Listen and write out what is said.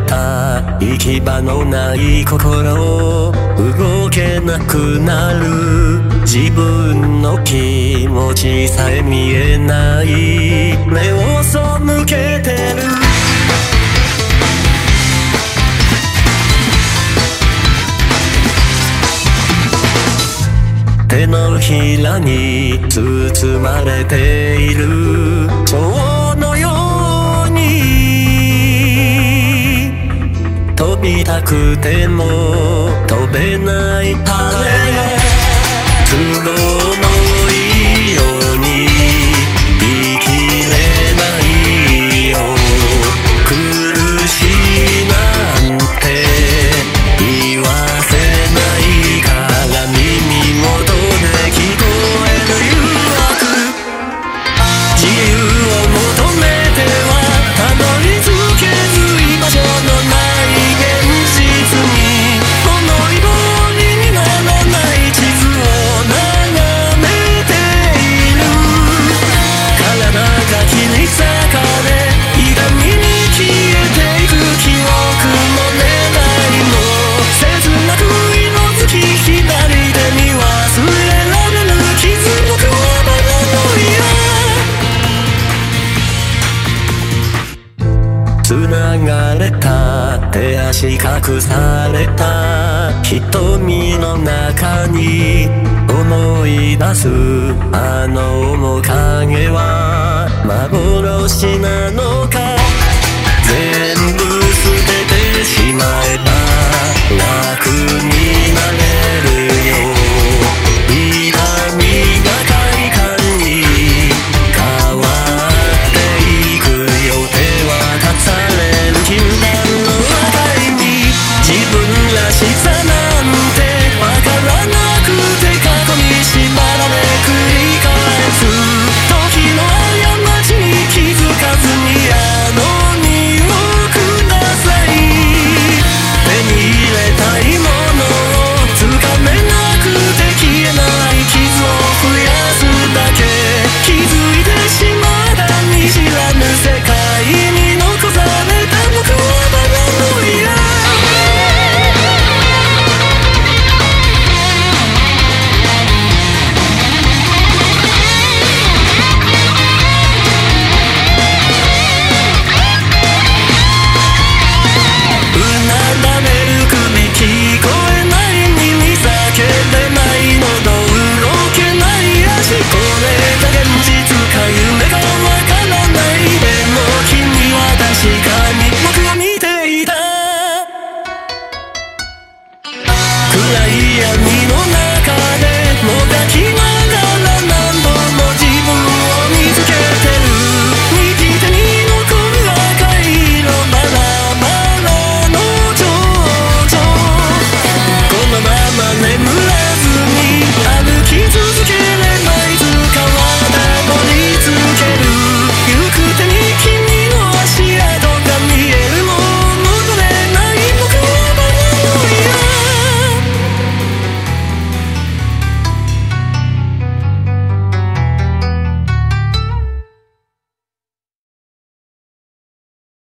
た行き場のない心動けなくなる自分の気持ちさえ見えない目を背けてる手のひらに包まれている飛びたくても飛べない羽都手足隠された瞳の中に思い出すあの面影は幻なのか